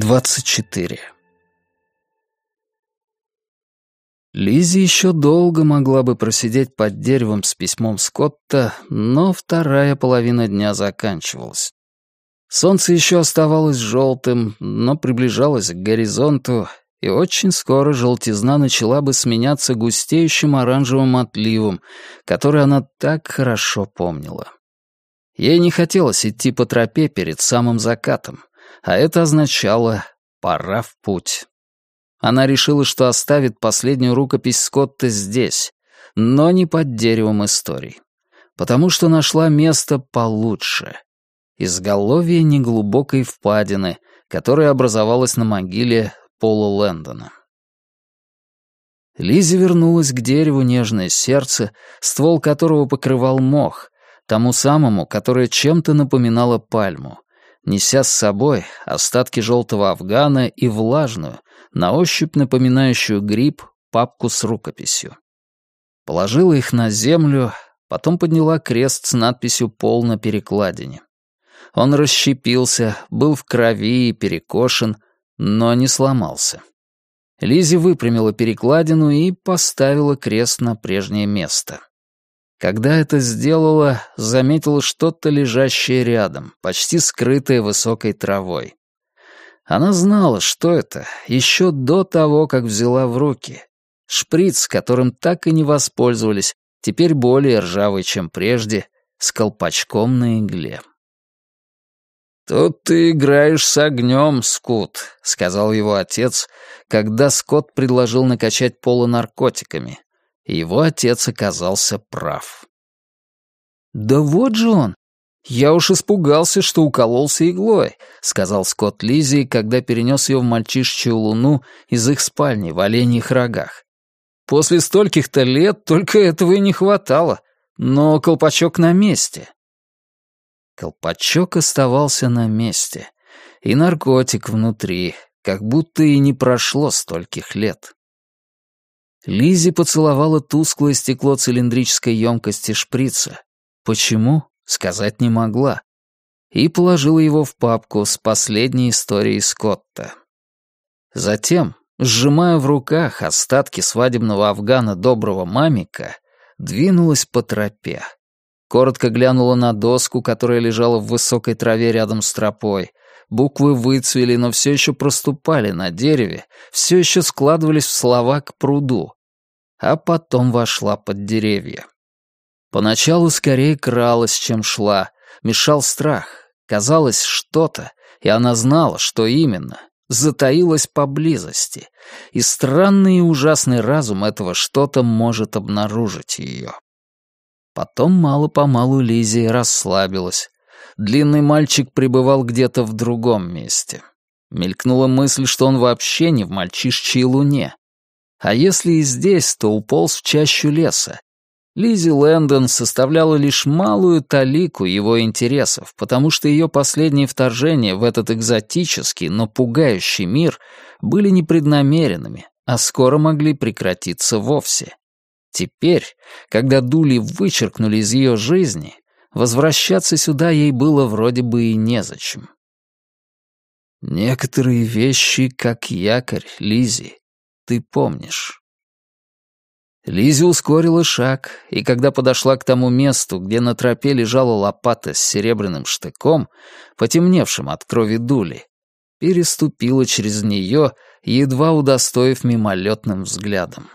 24. Лизи еще долго могла бы просидеть под деревом с письмом Скотта, но вторая половина дня заканчивалась. Солнце еще оставалось желтым, но приближалось к горизонту, и очень скоро желтизна начала бы сменяться густеющим оранжевым отливом, который она так хорошо помнила. Ей не хотелось идти по тропе перед самым закатом а это означало «пора в путь». Она решила, что оставит последнюю рукопись Скотта здесь, но не под деревом историй, потому что нашла место получше — изголовье неглубокой впадины, которая образовалась на могиле Пола Лэндона. Лизи вернулась к дереву нежное сердце, ствол которого покрывал мох, тому самому, которое чем-то напоминало пальму, неся с собой остатки желтого афгана и влажную, на ощупь напоминающую гриб, папку с рукописью. Положила их на землю, потом подняла крест с надписью «Пол» на перекладине. Он расщепился, был в крови и перекошен, но не сломался. Лизи выпрямила перекладину и поставила крест на прежнее место. Когда это сделала, заметила что-то лежащее рядом, почти скрытое высокой травой. Она знала, что это, еще до того, как взяла в руки. Шприц, которым так и не воспользовались, теперь более ржавый, чем прежде, с колпачком на игле. «Тут ты играешь с огнем, Скут», — сказал его отец, когда Скотт предложил накачать Пола наркотиками, его отец оказался прав. «Да вот же он! Я уж испугался, что укололся иглой», — сказал Скотт Лизи, когда перенес ее в мальчишечью луну из их спальни в оленьих рогах. «После стольких-то лет только этого и не хватало, но колпачок на месте». Колпачок оставался на месте, и наркотик внутри, как будто и не прошло стольких лет. Лизи поцеловала тусклое стекло цилиндрической емкости шприца. Почему? Сказать не могла. И положила его в папку с последней историей Скотта. Затем, сжимая в руках остатки свадебного афгана доброго мамика, двинулась по тропе. Коротко глянула на доску, которая лежала в высокой траве рядом с тропой. Буквы выцвели, но все еще проступали на дереве, все еще складывались в слова к пруду. А потом вошла под деревья. Поначалу скорее кралась, чем шла, мешал страх. Казалось, что-то, и она знала, что именно, затаилось поблизости, и странный и ужасный разум этого что-то может обнаружить ее. Потом мало-помалу Лизия расслабилась. Длинный мальчик пребывал где-то в другом месте. Мелькнула мысль, что он вообще не в мальчишчьей луне. А если и здесь, то уполз в чащу леса. Лизи Лэндон составляла лишь малую талику его интересов, потому что ее последние вторжения в этот экзотический, но пугающий мир были непреднамеренными, а скоро могли прекратиться вовсе. Теперь, когда Дули вычеркнули из ее жизни, возвращаться сюда ей было вроде бы и незачем. Некоторые вещи как якорь, Лизи, ты помнишь. Лизи ускорила шаг, и когда подошла к тому месту, где на тропе лежала лопата с серебряным штыком, потемневшим от крови дули, переступила через нее, едва удостоив мимолетным взглядом.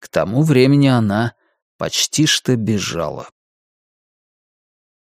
К тому времени она почти что бежала.